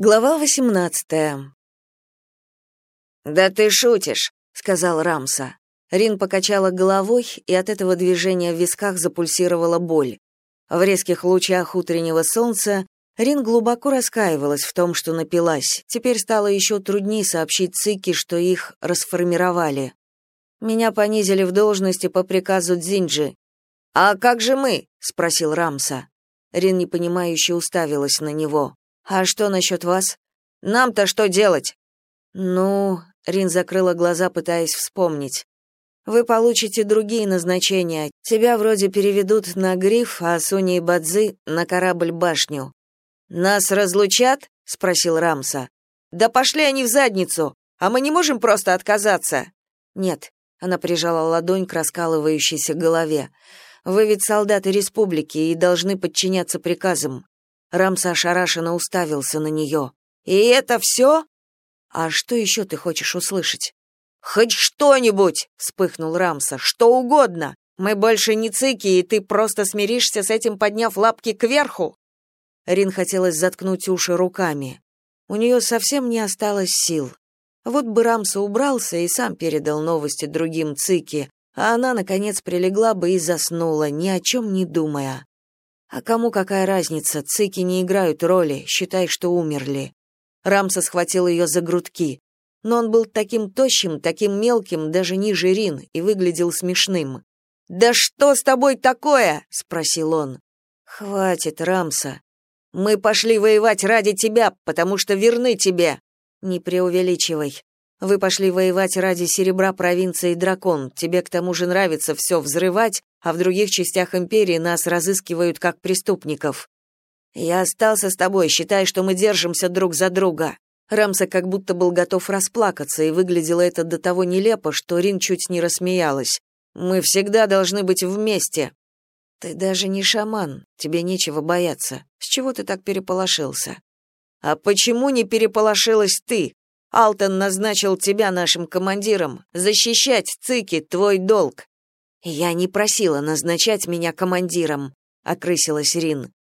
Глава 18. Да ты шутишь, сказал Рамса. Рин покачала головой, и от этого движения в висках запульсировала боль. В резких лучах утреннего солнца Рин глубоко раскаивалась в том, что напилась. Теперь стало еще труднее сообщить Цики, что их расформировали. Меня понизили в должности по приказу Дзинджи. А как же мы? спросил Рамса. Рин непонимающе уставилась на него. А что насчет вас? Нам-то что делать? Ну, Рин закрыла глаза, пытаясь вспомнить. Вы получите другие назначения. Тебя вроде переведут на Гриф, а Суни и Бадзи на корабль-башню. Нас разлучат? спросил Рамса. Да пошли они в задницу. А мы не можем просто отказаться. Нет, она прижала ладонь к раскалывающейся голове. Вы ведь солдаты республики и должны подчиняться приказам. Рамса ошарашенно уставился на нее. «И это все?» «А что еще ты хочешь услышать?» «Хоть что-нибудь!» — вспыхнул Рамса. «Что угодно! Мы больше не цики, и ты просто смиришься с этим, подняв лапки кверху!» Рин хотелось заткнуть уши руками. У нее совсем не осталось сил. Вот бы Рамса убрался и сам передал новости другим цики, а она, наконец, прилегла бы и заснула, ни о чем не думая. А кому какая разница, цики не играют роли, считай, что умерли. Рамса схватил ее за грудки. Но он был таким тощим, таким мелким, даже ниже Рин, и выглядел смешным. «Да что с тобой такое?» — спросил он. «Хватит, Рамса. Мы пошли воевать ради тебя, потому что верны тебе». «Не преувеличивай. Вы пошли воевать ради серебра провинции Дракон. Тебе к тому же нравится все взрывать, а в других частях империи нас разыскивают как преступников. Я остался с тобой, считай, что мы держимся друг за друга. Рамса как будто был готов расплакаться, и выглядело это до того нелепо, что Рин чуть не рассмеялась. Мы всегда должны быть вместе. Ты даже не шаман, тебе нечего бояться. С чего ты так переполошился? А почему не переполошилась ты? Алтон назначил тебя нашим командиром, защищать Цики твой долг. Я не просила назначать меня командиром, окрысилась Рин.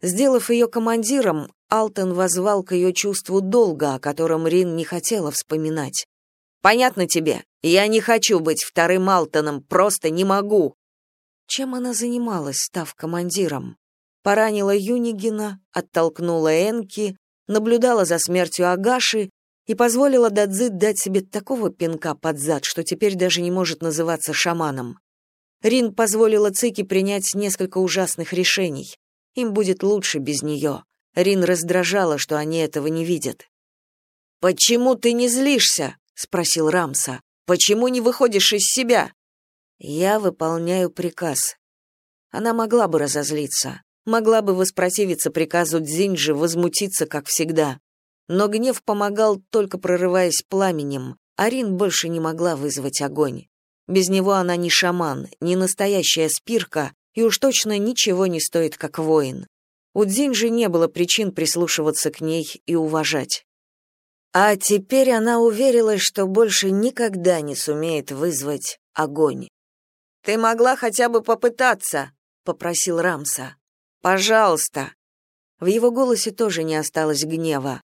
Сделав ее командиром, Алтон возвал к ее чувству долга, о котором Рин не хотела вспоминать. Понятно тебе? Я не хочу быть вторым Алтоном, просто не могу. Чем она занималась, став командиром? Поранила Юнигина, оттолкнула Энки, наблюдала за смертью Агаши и позволила Дадзи дать себе такого пинка под зад, что теперь даже не может называться шаманом. Рин позволила Цике принять несколько ужасных решений. Им будет лучше без нее. Рин раздражала, что они этого не видят. «Почему ты не злишься?» — спросил Рамса. «Почему не выходишь из себя?» «Я выполняю приказ». Она могла бы разозлиться, могла бы воспротивиться приказу Дзинджи, возмутиться, как всегда. Но гнев помогал, только прорываясь пламенем, а Рин больше не могла вызвать огонь. Без него она не шаман, не настоящая спирка, и уж точно ничего не стоит, как воин. У Дзинджи не было причин прислушиваться к ней и уважать. А теперь она уверилась, что больше никогда не сумеет вызвать огонь. «Ты могла хотя бы попытаться», — попросил Рамса. «Пожалуйста». В его голосе тоже не осталось гнева.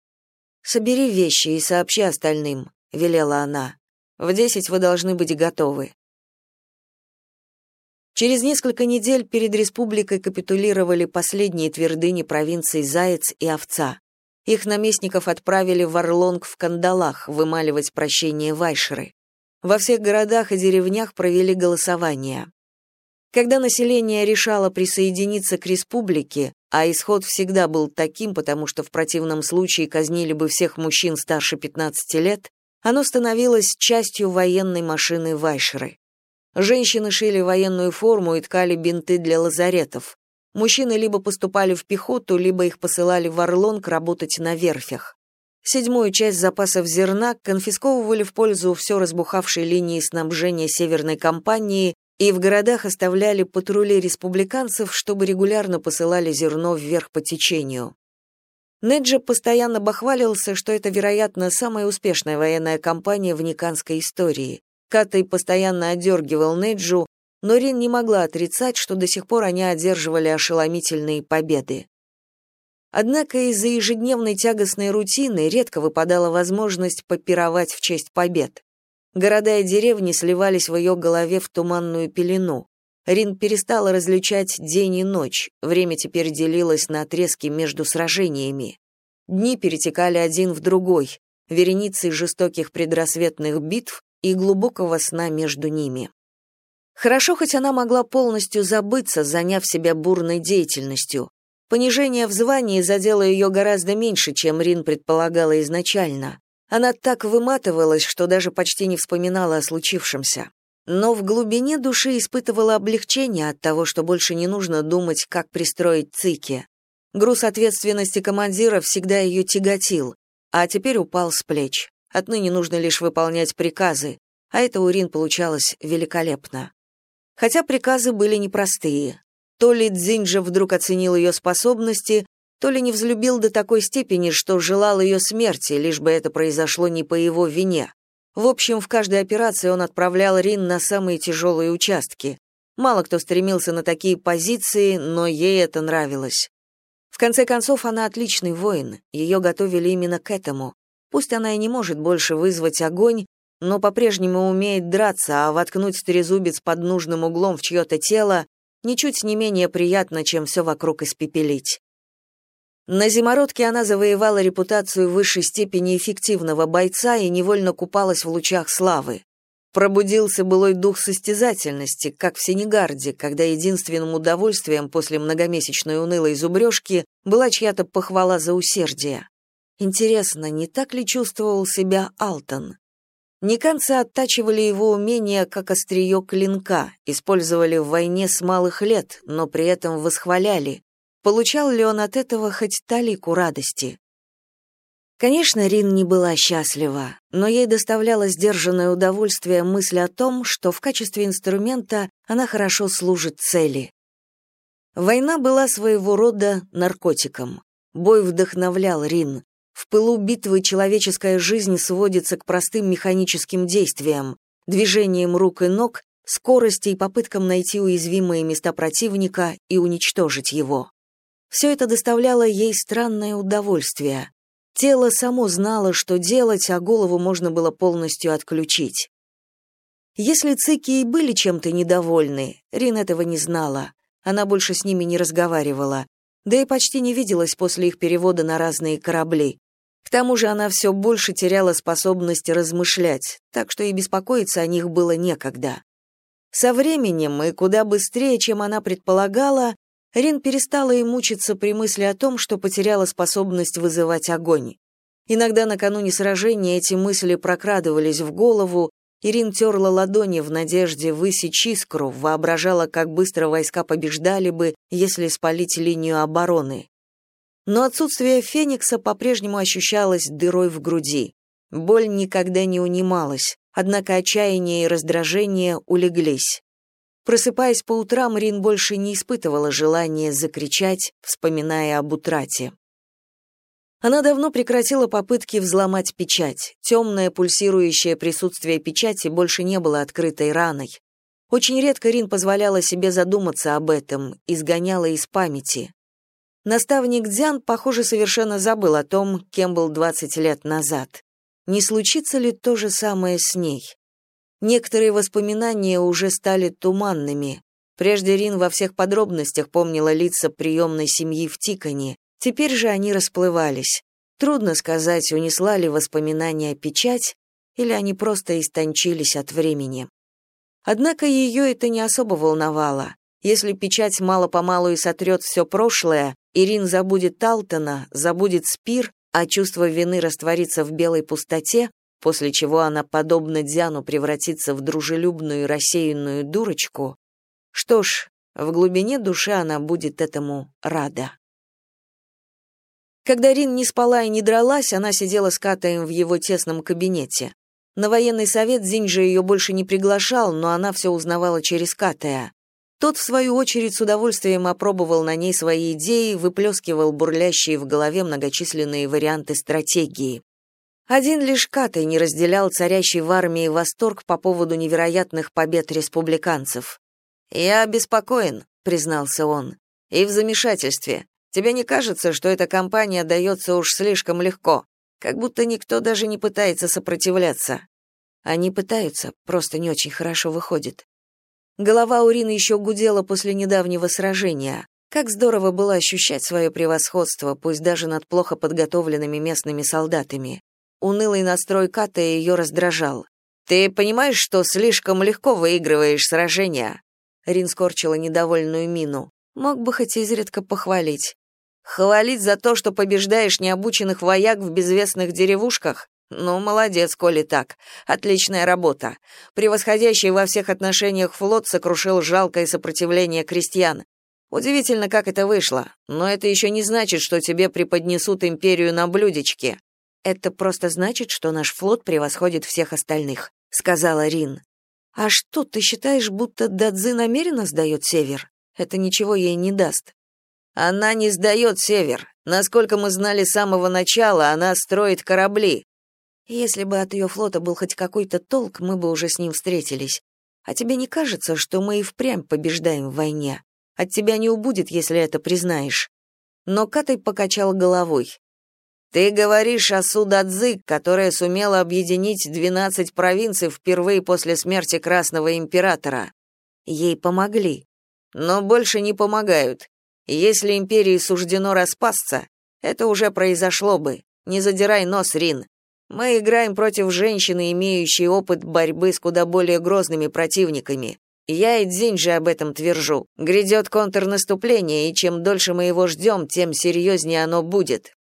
«Собери вещи и сообщи остальным», — велела она. В десять вы должны быть готовы. Через несколько недель перед республикой капитулировали последние твердыни провинций Заяц и Овца. Их наместников отправили в Орлонг в кандалах вымаливать прощение Вайшеры. Во всех городах и деревнях провели голосование. Когда население решало присоединиться к республике, а исход всегда был таким, потому что в противном случае казнили бы всех мужчин старше 15 лет, оно становилось частью военной машины Вайшеры. Женщины шили военную форму и ткали бинты для лазаретов. Мужчины либо поступали в пехоту, либо их посылали в Орлонг работать на верфях. Седьмую часть запасов зерна конфисковывали в пользу все разбухавшей линии снабжения Северной компании и в городах оставляли патрули республиканцев, чтобы регулярно посылали зерно вверх по течению. Неджи постоянно бахвалился, что это, вероятно, самая успешная военная кампания в никанской истории. Катай постоянно одергивал Неджу, но Рин не могла отрицать, что до сих пор они одерживали ошеломительные победы. Однако из-за ежедневной тягостной рутины редко выпадала возможность попировать в честь побед. Города и деревни сливались в ее голове в туманную пелену. Рин перестала различать день и ночь, время теперь делилось на отрезки между сражениями. Дни перетекали один в другой, вереницей жестоких предрассветных битв и глубокого сна между ними. Хорошо, хоть она могла полностью забыться, заняв себя бурной деятельностью. Понижение в звании задело ее гораздо меньше, чем Рин предполагала изначально. Она так выматывалась, что даже почти не вспоминала о случившемся но в глубине души испытывала облегчение от того, что больше не нужно думать, как пристроить цики. Груз ответственности командира всегда ее тяготил, а теперь упал с плеч. Отныне нужно лишь выполнять приказы, а это у Рин получалось великолепно. Хотя приказы были непростые. То ли Дзинджа вдруг оценил ее способности, то ли не взлюбил до такой степени, что желал ее смерти, лишь бы это произошло не по его вине. В общем, в каждой операции он отправлял Рин на самые тяжелые участки. Мало кто стремился на такие позиции, но ей это нравилось. В конце концов, она отличный воин, ее готовили именно к этому. Пусть она и не может больше вызвать огонь, но по-прежнему умеет драться, а воткнуть трезубец под нужным углом в чье-то тело ничуть не менее приятно, чем все вокруг испепелить. На зимородке она завоевала репутацию высшей степени эффективного бойца и невольно купалась в лучах славы. Пробудился былой дух состязательности, как в Сенегарде, когда единственным удовольствием после многомесячной унылой зубрежки была чья-то похвала за усердие. Интересно, не так ли чувствовал себя Алтон? Никанцы оттачивали его умения как острие клинка, использовали в войне с малых лет, но при этом восхваляли, Получал ли он от этого хоть талику радости? Конечно, Рин не была счастлива, но ей доставляло сдержанное удовольствие мысль о том, что в качестве инструмента она хорошо служит цели. Война была своего рода наркотиком. Бой вдохновлял Рин. В пылу битвы человеческая жизнь сводится к простым механическим действиям, движениям рук и ног, скорости и попыткам найти уязвимые места противника и уничтожить его. Все это доставляло ей странное удовольствие. Тело само знало, что делать, а голову можно было полностью отключить. Если цики и были чем-то недовольны, Рин этого не знала. Она больше с ними не разговаривала, да и почти не виделась после их перевода на разные корабли. К тому же она все больше теряла способность размышлять, так что и беспокоиться о них было некогда. Со временем и куда быстрее, чем она предполагала, Рин перестала и мучиться при мысли о том, что потеряла способность вызывать огонь. Иногда накануне сражения эти мысли прокрадывались в голову, и Рин терла ладони в надежде высечь искру, воображала, как быстро войска побеждали бы, если спалить линию обороны. Но отсутствие Феникса по-прежнему ощущалось дырой в груди. Боль никогда не унималась, однако отчаяние и раздражение улеглись. Просыпаясь по утрам, Рин больше не испытывала желания закричать, вспоминая об утрате. Она давно прекратила попытки взломать печать. Темное пульсирующее присутствие печати больше не было открытой раной. Очень редко Рин позволяла себе задуматься об этом, изгоняла из памяти. Наставник Дзян, похоже, совершенно забыл о том, кем был 20 лет назад. Не случится ли то же самое с ней? Некоторые воспоминания уже стали туманными. Прежде Рин во всех подробностях помнила лица приемной семьи в Тикане. Теперь же они расплывались. Трудно сказать, унесла ли воспоминания печать, или они просто истончились от времени. Однако ее это не особо волновало. Если печать мало-помалу и сотрет все прошлое, Ирин забудет Талтона, забудет Спир, а чувство вины растворится в белой пустоте, после чего она, подобно Дзяну, превратится в дружелюбную рассеянную дурочку, что ж, в глубине души она будет этому рада. Когда Рин не спала и не дралась, она сидела с Катаем в его тесном кабинете. На военный совет Зинджи ее больше не приглашал, но она все узнавала через Катая. Тот, в свою очередь, с удовольствием опробовал на ней свои идеи, выплескивал бурлящие в голове многочисленные варианты стратегии. Один лишь Катай не разделял царящий в армии восторг по поводу невероятных побед республиканцев. «Я обеспокоен», — признался он, — «и в замешательстве. Тебе не кажется, что эта компания дается уж слишком легко? Как будто никто даже не пытается сопротивляться. Они пытаются, просто не очень хорошо выходит. Голова Урины еще гудела после недавнего сражения. Как здорово было ощущать свое превосходство, пусть даже над плохо подготовленными местными солдатами. Унылый настрой Ката ее раздражал. «Ты понимаешь, что слишком легко выигрываешь сражения?» Рин скорчила недовольную мину. «Мог бы хоть изредка похвалить». «Хвалить за то, что побеждаешь необученных вояк в безвестных деревушках? Ну, молодец, коли так. Отличная работа. Превосходящий во всех отношениях флот сокрушил жалкое сопротивление крестьян. Удивительно, как это вышло, но это еще не значит, что тебе преподнесут империю на блюдечке. Это просто значит, что наш флот превосходит всех остальных, сказала Рин. А что, ты считаешь, будто Дадзи намеренно сдает север? Это ничего ей не даст. Она не сдает север. Насколько мы знали с самого начала, она строит корабли. Если бы от ее флота был хоть какой-то толк, мы бы уже с ним встретились. А тебе не кажется, что мы и впрямь побеждаем в войне? От тебя не убудет, если это признаешь. Но Катай покачал головой. Ты говоришь о Судадзы, которая сумела объединить 12 провинций впервые после смерти Красного императора. Ей помогли. Но больше не помогают. Если империи суждено распасться, это уже произошло бы. Не задирай нос, Рин. Мы играем против женщины, имеющей опыт борьбы с куда более грозными противниками. Я и Дзинь же об этом твержу. Грядет контрнаступление, и чем дольше мы его ждем, тем серьезнее оно будет.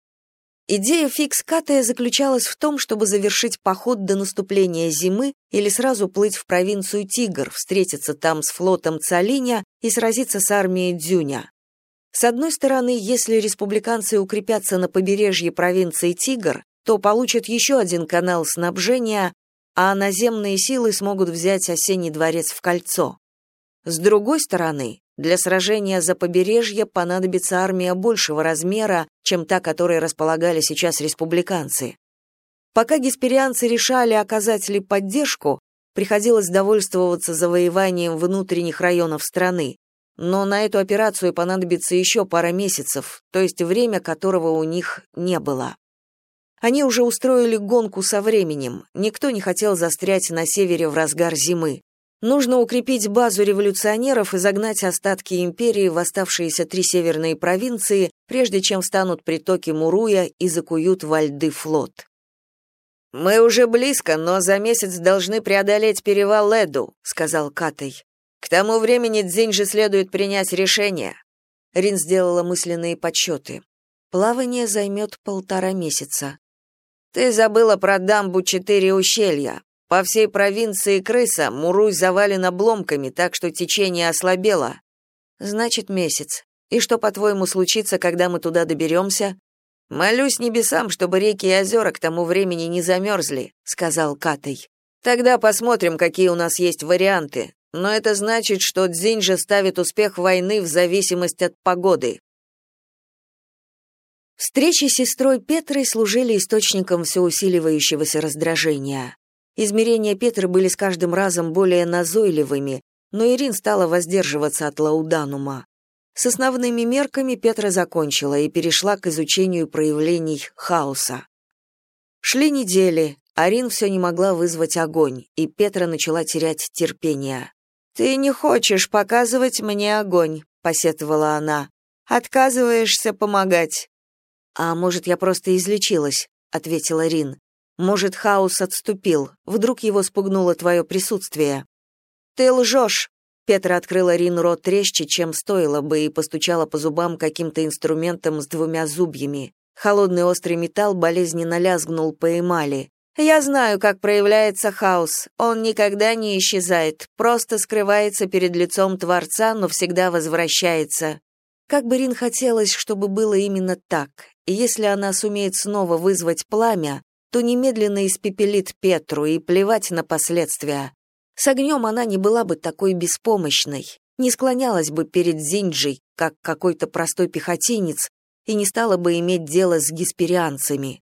Идея фикс Катая заключалась в том, чтобы завершить поход до наступления зимы или сразу плыть в провинцию Тигр, встретиться там с флотом Цалиня и сразиться с армией Дзюня. С одной стороны, если республиканцы укрепятся на побережье провинции Тигр, то получат еще один канал снабжения, а наземные силы смогут взять осенний дворец в кольцо. С другой стороны, для сражения за побережье понадобится армия большего размера, чем та, которой располагали сейчас республиканцы. Пока гесперианцы решали, оказать ли поддержку, приходилось довольствоваться завоеванием внутренних районов страны. Но на эту операцию понадобится еще пара месяцев, то есть время которого у них не было. Они уже устроили гонку со временем, никто не хотел застрять на севере в разгар зимы. Нужно укрепить базу революционеров и загнать остатки империи в оставшиеся три северные провинции, прежде чем встанут притоки Муруя и закуют во льды флот. «Мы уже близко, но за месяц должны преодолеть перевал Леду», — сказал Катай. «К тому времени Дзинь следует принять решение». Рин сделала мысленные подсчеты. Плавание займет полтора месяца. «Ты забыла про дамбу четыре ущелья. По всей провинции крыса, Муруй завален обломками, так что течение ослабело. Значит, месяц. И что, по-твоему, случится, когда мы туда доберемся?» «Молюсь небесам, чтобы реки и озера к тому времени не замерзли», — сказал Катай. «Тогда посмотрим, какие у нас есть варианты. Но это значит, что Дзинджа ставит успех войны в зависимость от погоды». Встречи с сестрой Петрой служили источником всеусиливающегося раздражения. Измерения Петры были с каждым разом более назойливыми, но Ирин стала воздерживаться от лауданума. С основными мерками Петра закончила и перешла к изучению проявлений хаоса. Шли недели, Арин все не могла вызвать огонь, и Петра начала терять терпение. «Ты не хочешь показывать мне огонь», — посетовала она. «Отказываешься помогать». «А может, я просто излечилась», — ответила Рин. Может, хаос отступил, вдруг его спугнуло твое присутствие. Ты лжешь!» Петра открыла Рин рот резче, чем стоило бы, и постучала по зубам каким-то инструментом с двумя зубьями. Холодный острый металл болезненно лязгнул по эмали. «Я знаю, как проявляется хаос. Он никогда не исчезает, просто скрывается перед лицом Творца, но всегда возвращается. Как бы Рин хотелось, чтобы было именно так. И если она сумеет снова вызвать пламя, то немедленно испепелит Петру и плевать на последствия. С огнем она не была бы такой беспомощной, не склонялась бы перед Зинджей, как какой-то простой пехотинец, и не стала бы иметь дело с гесперианцами.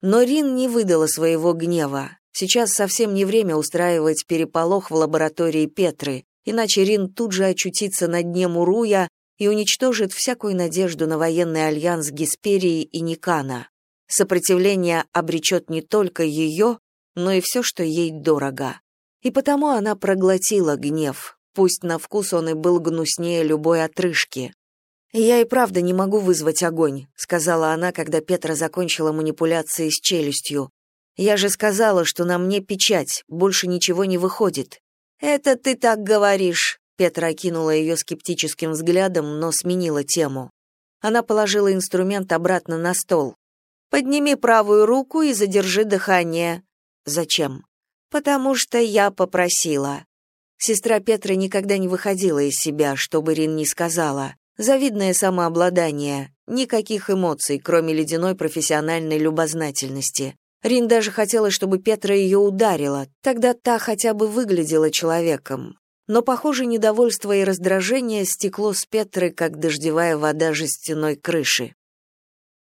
Но Рин не выдала своего гнева. Сейчас совсем не время устраивать переполох в лаборатории Петры, иначе Рин тут же очутится на дне Муруя и уничтожит всякую надежду на военный альянс Гесперии и Никана. Сопротивление обречет не только ее, но и все, что ей дорого. И потому она проглотила гнев, пусть на вкус он и был гнуснее любой отрыжки. «Я и правда не могу вызвать огонь», — сказала она, когда Петра закончила манипуляции с челюстью. «Я же сказала, что на мне печать, больше ничего не выходит». «Это ты так говоришь», — Петра окинула ее скептическим взглядом, но сменила тему. Она положила инструмент обратно на стол. «Подними правую руку и задержи дыхание». «Зачем?» «Потому что я попросила». Сестра Петра никогда не выходила из себя, что бы Рин ни сказала. Завидное самообладание, никаких эмоций, кроме ледяной профессиональной любознательности. Рин даже хотела, чтобы Петра ее ударила, тогда та хотя бы выглядела человеком. Но, похоже, недовольство и раздражение стекло с Петры, как дождевая вода жестяной крыши.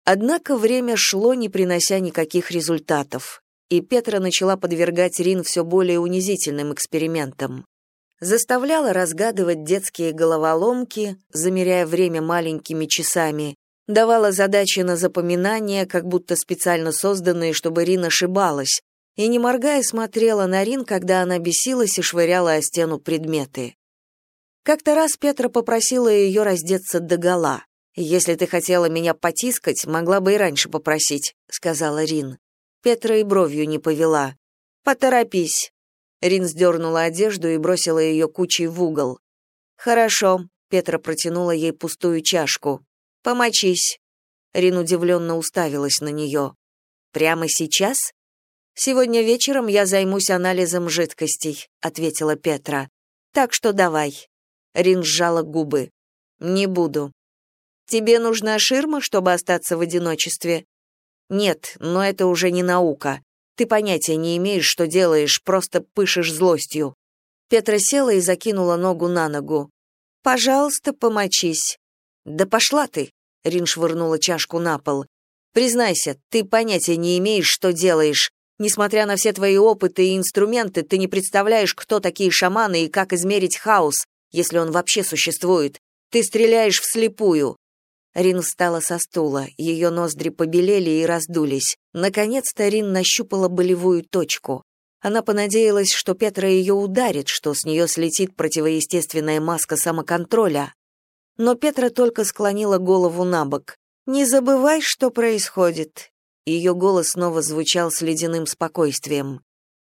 Однако время шло, не принося никаких результатов, и Петра начала подвергать Рин все более унизительным экспериментам заставляла разгадывать детские головоломки, замеряя время маленькими часами, давала задачи на запоминание, как будто специально созданные, чтобы Рин ошибалась, и, не моргая, смотрела на Рин, когда она бесилась и швыряла о стену предметы. Как-то раз Петра попросила ее раздеться догола. «Если ты хотела меня потискать, могла бы и раньше попросить», — сказала Рин. Петра и бровью не повела. «Поторопись», Рин сдернула одежду и бросила ее кучей в угол. «Хорошо», — Петра протянула ей пустую чашку. «Помочись». Рин удивленно уставилась на нее. «Прямо сейчас?» «Сегодня вечером я займусь анализом жидкостей», — ответила Петра. «Так что давай». Рин сжала губы. «Не буду». «Тебе нужна ширма, чтобы остаться в одиночестве?» «Нет, но это уже не наука. Ты понятия не имеешь, что делаешь, просто пышешь злостью. Петра села и закинула ногу на ногу. Пожалуйста, помочись. Да пошла ты, Рин швырнула чашку на пол. Признайся, ты понятия не имеешь, что делаешь. Несмотря на все твои опыты и инструменты, ты не представляешь, кто такие шаманы и как измерить хаос, если он вообще существует. Ты стреляешь вслепую. Рин встала со стула, ее ноздри побелели и раздулись. Наконец-то Рин нащупала болевую точку. Она понадеялась, что Петра ее ударит, что с нее слетит противоестественная маска самоконтроля. Но Петра только склонила голову на бок. «Не забывай, что происходит». Ее голос снова звучал с ледяным спокойствием.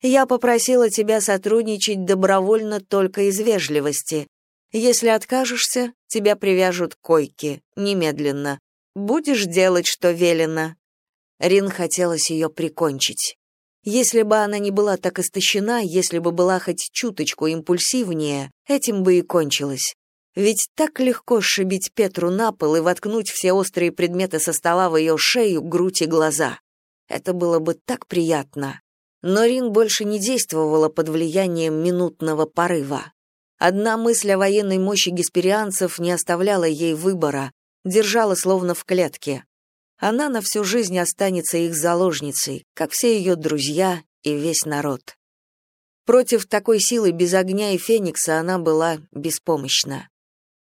«Я попросила тебя сотрудничать добровольно только из вежливости. Если откажешься, тебя привяжут к койке, немедленно. Будешь делать, что велено». Рин хотелось ее прикончить. Если бы она не была так истощена, если бы была хоть чуточку импульсивнее, этим бы и кончилось. Ведь так легко сшибить Петру на пол и воткнуть все острые предметы со стола в ее шею, грудь и глаза. Это было бы так приятно. Но Рин больше не действовала под влиянием минутного порыва. Одна мысль о военной мощи гесперианцев не оставляла ей выбора, держала словно в клетке. Она на всю жизнь останется их заложницей, как все ее друзья и весь народ. Против такой силы без огня и феникса она была беспомощна.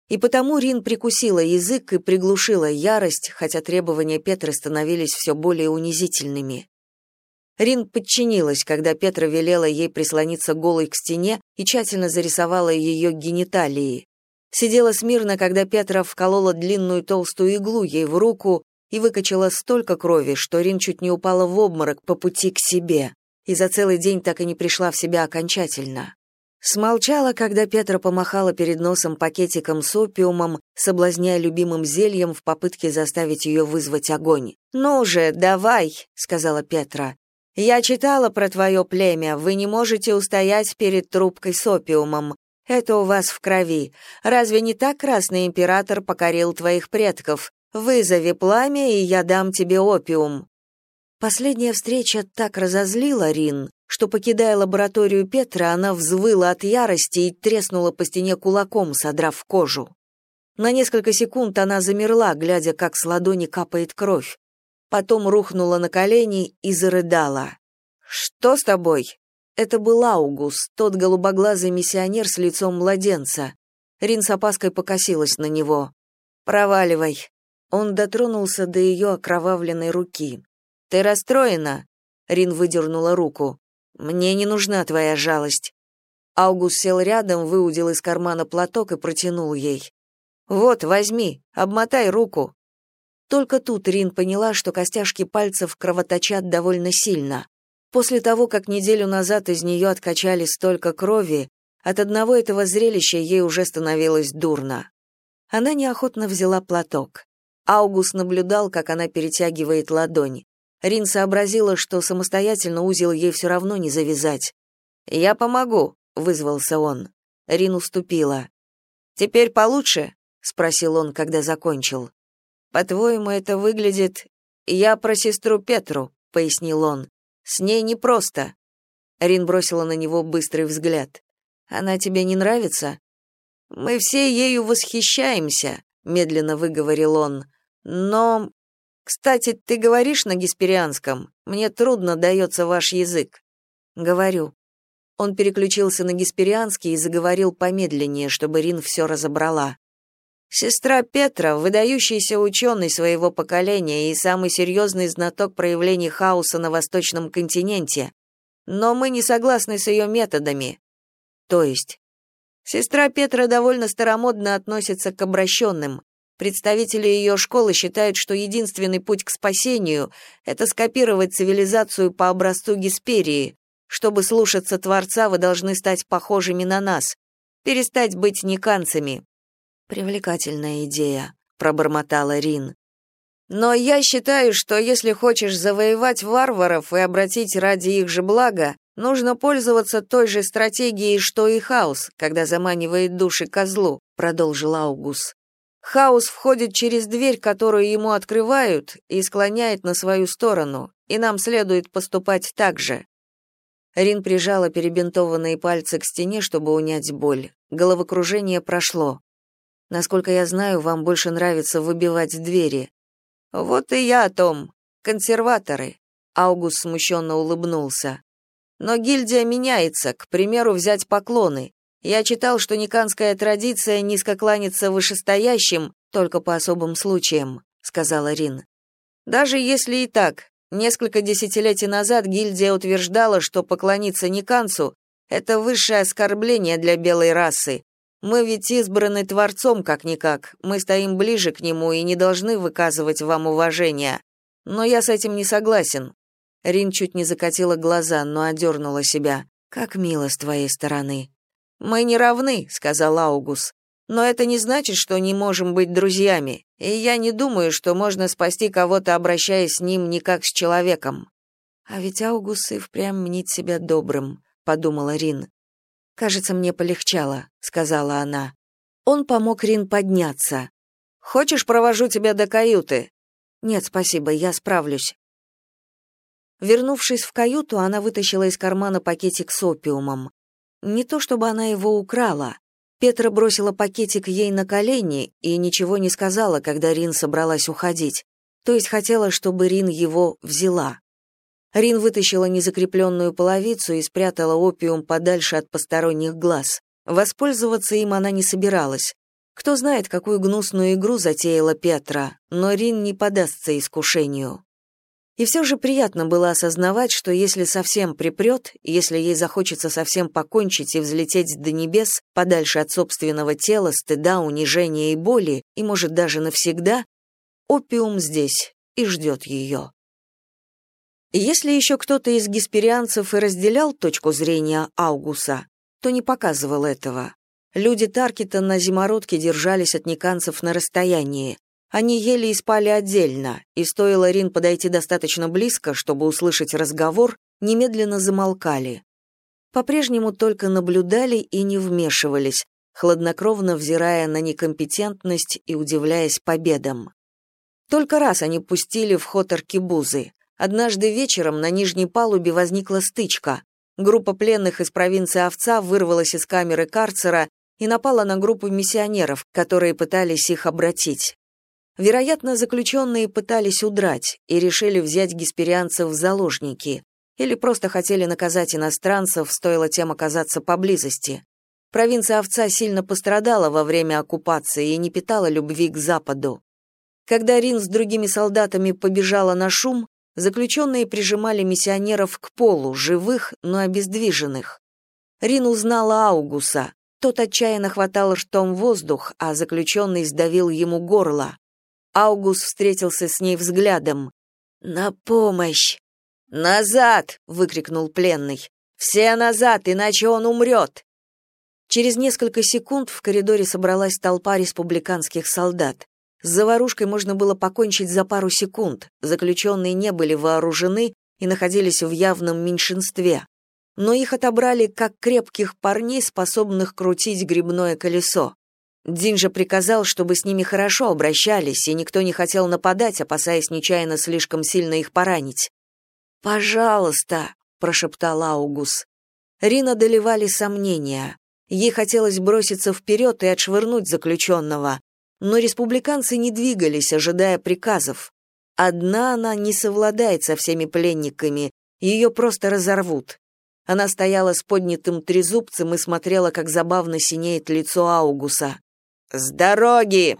И потому Рин прикусила язык и приглушила ярость, хотя требования Петры становились все более унизительными. Рин подчинилась, когда Петра велела ей прислониться голой к стене и тщательно зарисовала ее гениталии. Сидела смирно, когда Петра вколола длинную толстую иглу ей в руку и выкачала столько крови, что Рин чуть не упала в обморок по пути к себе, и за целый день так и не пришла в себя окончательно. Смолчала, когда Петра помахала перед носом пакетиком с опиумом, соблазняя любимым зельем в попытке заставить ее вызвать огонь. «Ну же, давай», — сказала Петра. Я читала про твое племя. Вы не можете устоять перед трубкой с опиумом. Это у вас в крови. Разве не так Красный император покорил твоих предков? Вызови пламя, и я дам тебе опиум. Последняя встреча так разозлила Рин, что покидая лабораторию Петра, она взвыла от ярости и треснула по стене кулаком, содрав кожу. На несколько секунд она замерла, глядя, как с ладони капает кровь потом рухнула на колени и зарыдала. «Что с тобой?» Это был Аугус, тот голубоглазый миссионер с лицом младенца. Рин с опаской покосилась на него. Проваливай. Он дотронулся до ее окровавленной руки. Ты расстроена? Рин выдернула руку. Мне не нужна твоя жалость. Аугуст сел рядом, выудил из кармана платок и протянул ей. Вот, возьми, обмотай руку. Только тут Рин поняла, что костяшки пальцев кровоточат довольно сильно. После того, как неделю назад из нее откачали столько крови, от одного этого зрелища ей уже становилось дурно. Она неохотно взяла платок. Аугуст наблюдал, как она перетягивает ладонь. Рин сообразила, что самостоятельно узел ей все равно не завязать. «Я помогу», — вызвался он. Рин уступила. «Теперь получше?» — спросил он, когда закончил. По-твоему, это выглядит... Я про сестру Петру, пояснил он. С ней непросто. Рин бросила на него быстрый взгляд. Она тебе не нравится? Мы все ею восхищаемся, медленно выговорил он. Но кстати, ты говоришь на гесперианском? Мне трудно дается ваш язык. Говорю. Он переключился на гесперианский и заговорил помедленнее, чтобы Рин все разобрала. Сестра Петра, выдающийся ученый своего поколения и самый серьезный знаток проявлений хаоса на Восточном континенте. Но мы не согласны с ее методами. То есть? Сестра Петра довольно старомодно относится к обращенным. Представители ее школы считают, что единственный путь к спасению — это скопировать цивилизацию по образцу Гесперии. Чтобы слушаться Творца, вы должны стать похожими на нас, перестать быть никанцами, Привлекательная идея, пробормотала Рин. Но я считаю, что если хочешь завоевать варваров и обратить ради их же блага, нужно пользоваться той же стратегией, что и хаос, когда заманивает души козлу, продолжил Аугус. Хаос входит через дверь, которую ему открывают, и склоняет на свою сторону, и нам следует поступать так же. Рин прижала перебинтованные пальцы к стене, чтобы унять боль. Головокружение прошло. Насколько я знаю, вам больше нравится выбивать двери. Вот и я о том. Консерваторы. Аугуст смущенно улыбнулся. Но гильдия меняется, к примеру, взять поклоны. Я читал, что никанская традиция низко кланяться вышестоящим только по особым случаям, сказала Рин. Даже если и так, несколько десятилетий назад гильдия утверждала, что поклониться никанцу это высшее оскорбление для белой расы, мы ведь избраны Творцом как-никак, мы стоим ближе к Нему и не должны выказывать вам уважения. Но я с этим не согласен». Рин чуть не закатила глаза, но одернула себя. «Как мило с твоей стороны». «Мы не равны», — сказал Аугус. «Но это не значит, что не можем быть друзьями, и я не думаю, что можно спасти кого-то, обращаясь с ним не как с человеком». «А ведь Аугус и впрямь мнит себя добрым», — подумала Рин. Кажется, мне полегчало, сказала она. Он помог Рин подняться. Хочешь, провожу тебя до каюты? Нет, спасибо, я справлюсь. Вернувшись в каюту, она вытащила из кармана пакетик с опиумом. Не то чтобы она его украла. Петра бросила пакетик ей на колени и ничего не сказала, когда Рин собралась уходить. То есть хотела, чтобы Рин его взяла. Рин вытащила незакрепленную половицу и спрятала опиум подальше от посторонних глаз. Воспользоваться им она не собиралась. Кто знает, какую гнусную игру затеяла Петра, но Рин не подастся искушению. И все же приятно было осознавать, что если совсем припрет, если ей захочется совсем покончить и взлететь до небес, подальше от собственного тела, стыда, унижения и боли, и, может, даже навсегда, опиум здесь и ждет ее. Если еще кто-то из гесперианцев и разделял точку зрения Аугуса, то не показывал этого. Люди Таркита на зимородке держались от никанцев на расстоянии. Они ели и спали отдельно, и стоило Рин подойти достаточно близко, чтобы услышать разговор, немедленно замолкали. По-прежнему только наблюдали и не вмешивались, хладнокровно взирая на некомпетентность и удивляясь победам. Только раз они пустили в ход аркебузы. Однажды вечером на нижней палубе возникла стычка. Группа пленных из провинции Овца вырвалась из камеры карцера и напала на группу миссионеров, которые пытались их обратить. Вероятно, заключенные пытались удрать и решили взять гесперианцев в заложники, или просто хотели наказать иностранцев, стоило тем оказаться поблизости. Провинция Овца сильно пострадала во время оккупации и не питала любви к Западу. Когда Рин с другими солдатами побежала на шум, заключенные прижимали миссионеров к полу, живых, но обездвиженных. Рин узнала Аугуса. Тот отчаянно хватал ртом воздух, а заключенный сдавил ему горло. Аугус встретился с ней взглядом. «На помощь!» «Назад!» — выкрикнул пленный. «Все назад, иначе он умрет!» Через несколько секунд в коридоре собралась толпа республиканских солдат. С заварушкой можно было покончить за пару секунд. Заключенные не были вооружены и находились в явном меньшинстве. Но их отобрали как крепких парней, способных крутить грибное колесо. Динжа приказал, чтобы с ними хорошо обращались, и никто не хотел нападать, опасаясь нечаянно слишком сильно их поранить. «Пожалуйста», — прошептал Аугус. Рина доливали сомнения. Ей хотелось броситься вперед и отшвырнуть заключенного, но республиканцы не двигались, ожидая приказов. Одна она не совладает со всеми пленниками, ее просто разорвут. Она стояла с поднятым трезубцем и смотрела, как забавно синеет лицо Аугуса. «С дороги!»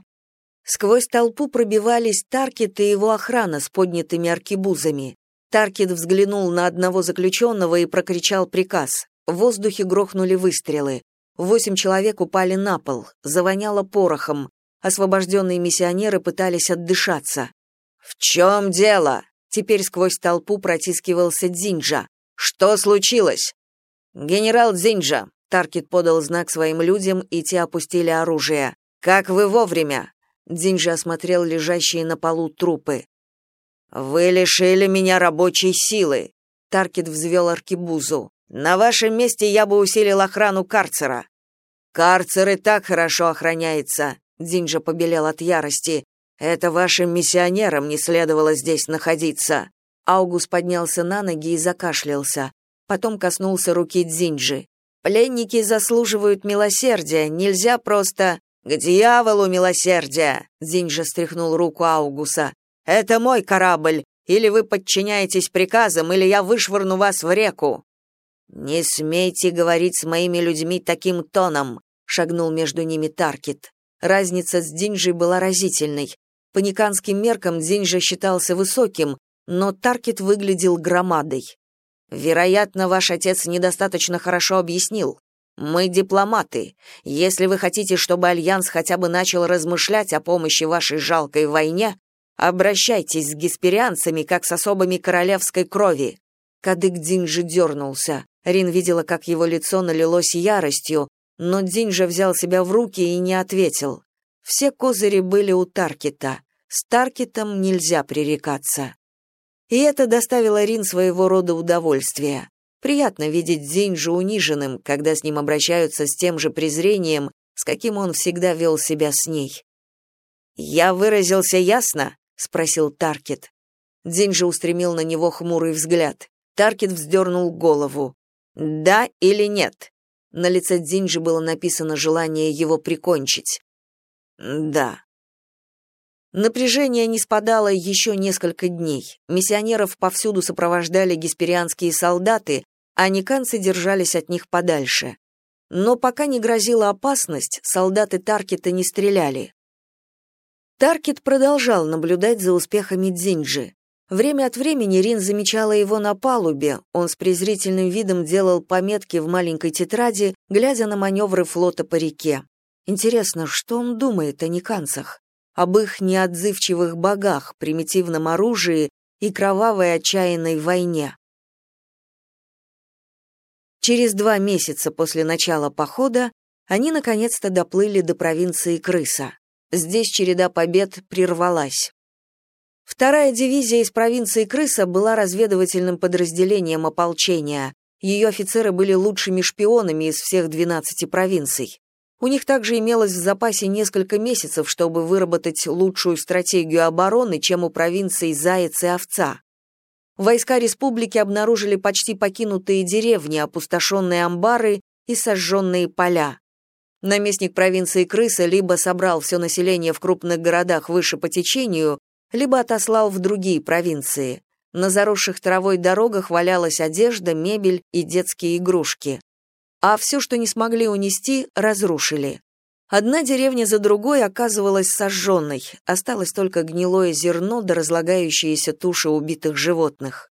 Сквозь толпу пробивались Таркет и его охрана с поднятыми аркебузами. Таркет взглянул на одного заключенного и прокричал приказ. В воздухе грохнули выстрелы. Восемь человек упали на пол, завоняло порохом. Освобожденные миссионеры пытались отдышаться. «В чем дело?» Теперь сквозь толпу протискивался Дзинджа. «Что случилось?» «Генерал Дзинджа», — Таркет подал знак своим людям, и те опустили оружие. «Как вы вовремя?» Дзинджа осмотрел лежащие на полу трупы. «Вы лишили меня рабочей силы», — Таркет взвел аркебузу. На вашем месте я бы усилил охрану карцера. Карцер и так хорошо охраняется, Динджа побелел от ярости. Это вашим миссионерам не следовало здесь находиться. Аугуст поднялся на ноги и закашлялся. Потом коснулся руки Дзинджи. Пленники заслуживают милосердия, нельзя просто к дьяволу милосердия. Дзинджа стряхнул руку Аугуса. Это мой корабль, или вы подчиняетесь приказам, или я вышвырну вас в реку. «Не смейте говорить с моими людьми таким тоном», — шагнул между ними Таркет. Разница с Динжей была разительной. По никанским меркам Динжа считался высоким, но Таркет выглядел громадой. «Вероятно, ваш отец недостаточно хорошо объяснил. Мы дипломаты. Если вы хотите, чтобы Альянс хотя бы начал размышлять о помощи вашей жалкой войне, обращайтесь с гесперианцами, как с особами королевской крови». Кадык Динжи дернулся. Рин видела, как его лицо налилось яростью, но Динжа взял себя в руки и не ответил. Все козыри были у Таркета. С Таркетом нельзя пререкаться. И это доставило Рин своего рода удовольствие. Приятно видеть Динжу униженным, когда с ним обращаются с тем же презрением, с каким он всегда вел себя с ней. «Я выразился ясно?» — спросил Таркет. Динжа устремил на него хмурый взгляд. Таркет вздернул голову. Да или нет? На лице Дзинджи было написано желание его прикончить. Да. Напряжение не спадало еще несколько дней. Миссионеров повсюду сопровождали гесперианские солдаты, а никанцы держались от них подальше. Но пока не грозила опасность, солдаты Таркета не стреляли. Таркет продолжал наблюдать за успехами Дзинджи. Время от времени Рин замечала его на палубе, он с презрительным видом делал пометки в маленькой тетради, глядя на маневры флота по реке. Интересно, что он думает о никанцах? Об их неотзывчивых богах, примитивном оружии и кровавой отчаянной войне. Через два месяца после начала похода они наконец-то доплыли до провинции Крыса. Здесь череда побед прервалась. Вторая дивизия из провинции Крыса была разведывательным подразделением ополчения. Ее офицеры были лучшими шпионами из всех 12 провинций. У них также имелось в запасе несколько месяцев, чтобы выработать лучшую стратегию обороны, чем у провинций Заяц и Овца. Войска республики обнаружили почти покинутые деревни, опустошенные амбары и сожженные поля. Наместник провинции Крыса либо собрал все население в крупных городах выше по течению, либо отослал в другие провинции. На заросших травой дорогах валялась одежда, мебель и детские игрушки. а все, что не смогли унести, разрушили. Одна деревня за другой оказывалась сожженной, осталось только гнилое зерно да разлагающиеся туши убитых животных.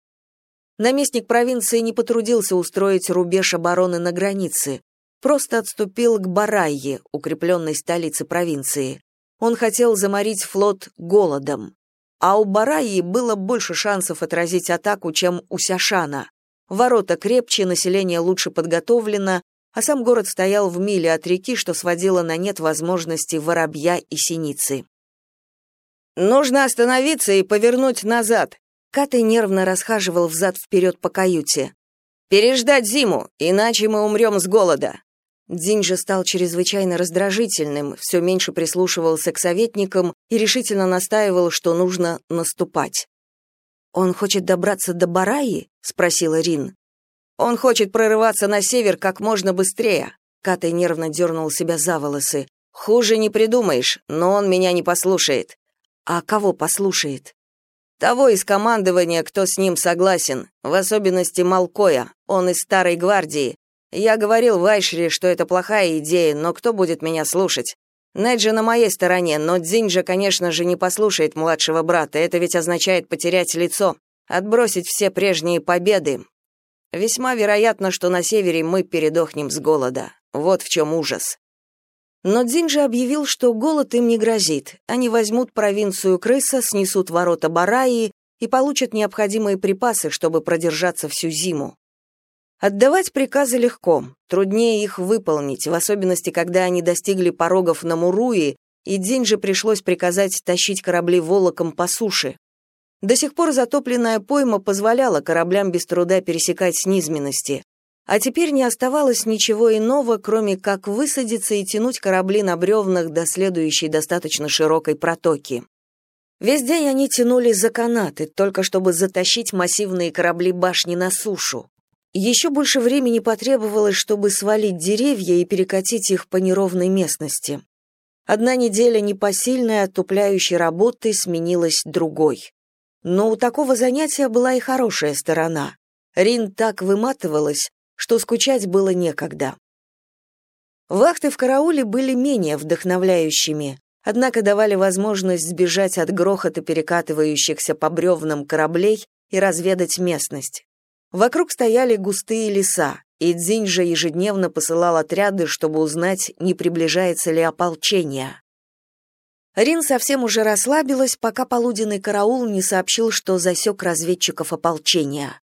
Наместник провинции не потрудился устроить рубеж обороны на границе, просто отступил к Барайе, укрепленной столице провинции. Он хотел заморить флот голодом. А у Барайи было больше шансов отразить атаку, чем у Сяшана. Ворота крепче, население лучше подготовлено, а сам город стоял в миле от реки, что сводило на нет возможности воробья и синицы. «Нужно остановиться и повернуть назад», Катай нервно расхаживал взад-вперед по каюте. «Переждать зиму, иначе мы умрем с голода». Динь же стал чрезвычайно раздражительным, все меньше прислушивался к советникам и решительно настаивал, что нужно наступать. «Он хочет добраться до Бараи?» — спросила Рин. «Он хочет прорываться на север как можно быстрее», — Катай нервно дернул себя за волосы. «Хуже не придумаешь, но он меня не послушает». «А кого послушает?» Того из командования, кто с ним согласен, в особенности Малкоя, он из Старой Гвардии. Я говорил Вайшре, что это плохая идея, но кто будет меня слушать? Неджи на моей стороне, но Дзинджа, конечно же, не послушает младшего брата, это ведь означает потерять лицо, отбросить все прежние победы. Весьма вероятно, что на севере мы передохнем с голода. Вот в чем ужас. Но Дзинджи объявил, что голод им не грозит. Они возьмут провинцию Крыса, снесут ворота Бараи и получат необходимые припасы, чтобы продержаться всю зиму. Отдавать приказы легко, труднее их выполнить, в особенности, когда они достигли порогов на Муруи, и Дзинджи пришлось приказать тащить корабли волоком по суше. До сих пор затопленная пойма позволяла кораблям без труда пересекать низменности. А теперь не оставалось ничего иного, кроме как высадиться и тянуть корабли на бревнах до следующей достаточно широкой протоки. Весь день они тянули за канаты, только чтобы затащить массивные корабли башни на сушу. Еще больше времени потребовалось, чтобы свалить деревья и перекатить их по неровной местности. Одна неделя непосильной, отупляющей работы сменилась другой. Но у такого занятия была и хорошая сторона. Рин так выматывалась, что скучать было некогда. Вахты в карауле были менее вдохновляющими, однако давали возможность сбежать от грохота перекатывающихся по бревнам кораблей и разведать местность. Вокруг стояли густые леса, и Дзинь же ежедневно посылал отряды, чтобы узнать, не приближается ли ополчение. Рин совсем уже расслабилась, пока полуденный караул не сообщил, что засек разведчиков ополчения.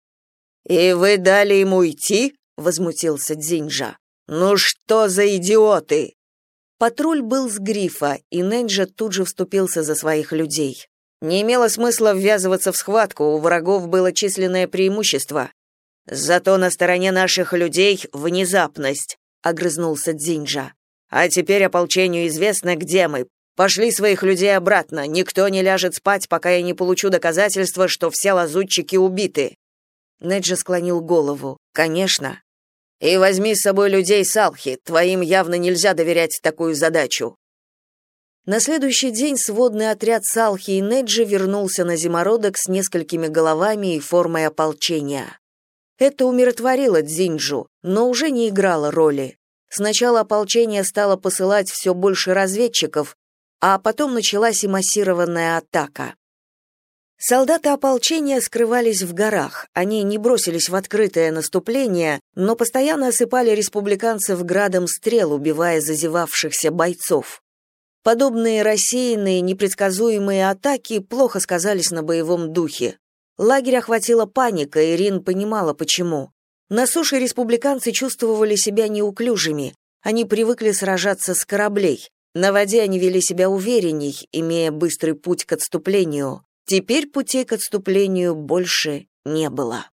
«И вы дали ему уйти?» — возмутился Дзинджа. «Ну что за идиоты?» Патруль был с грифа, и Нэнджа тут же вступился за своих людей. Не имело смысла ввязываться в схватку, у врагов было численное преимущество. «Зато на стороне наших людей внезапность», — огрызнулся Дзинджа. «А теперь ополчению известно, где мы. Пошли своих людей обратно, никто не ляжет спать, пока я не получу доказательства, что все лазутчики убиты». Неджа склонил голову. «Конечно». «И возьми с собой людей Салхи, твоим явно нельзя доверять такую задачу». На следующий день сводный отряд Салхи и Неджи вернулся на зимородок с несколькими головами и формой ополчения. Это умиротворило Дзинджу, но уже не играло роли. Сначала ополчение стало посылать все больше разведчиков, а потом началась и массированная атака. Солдаты ополчения скрывались в горах. Они не бросились в открытое наступление, но постоянно осыпали республиканцев градом стрел, убивая зазевавшихся бойцов. Подобные рассеянные, непредсказуемые атаки плохо сказались на боевом духе. Лагерь охватила паника, и Рин понимала, почему. На суше республиканцы чувствовали себя неуклюжими. Они привыкли сражаться с кораблей. На воде они вели себя уверенней, имея быстрый путь к отступлению. Теперь путей к отступлению больше не было.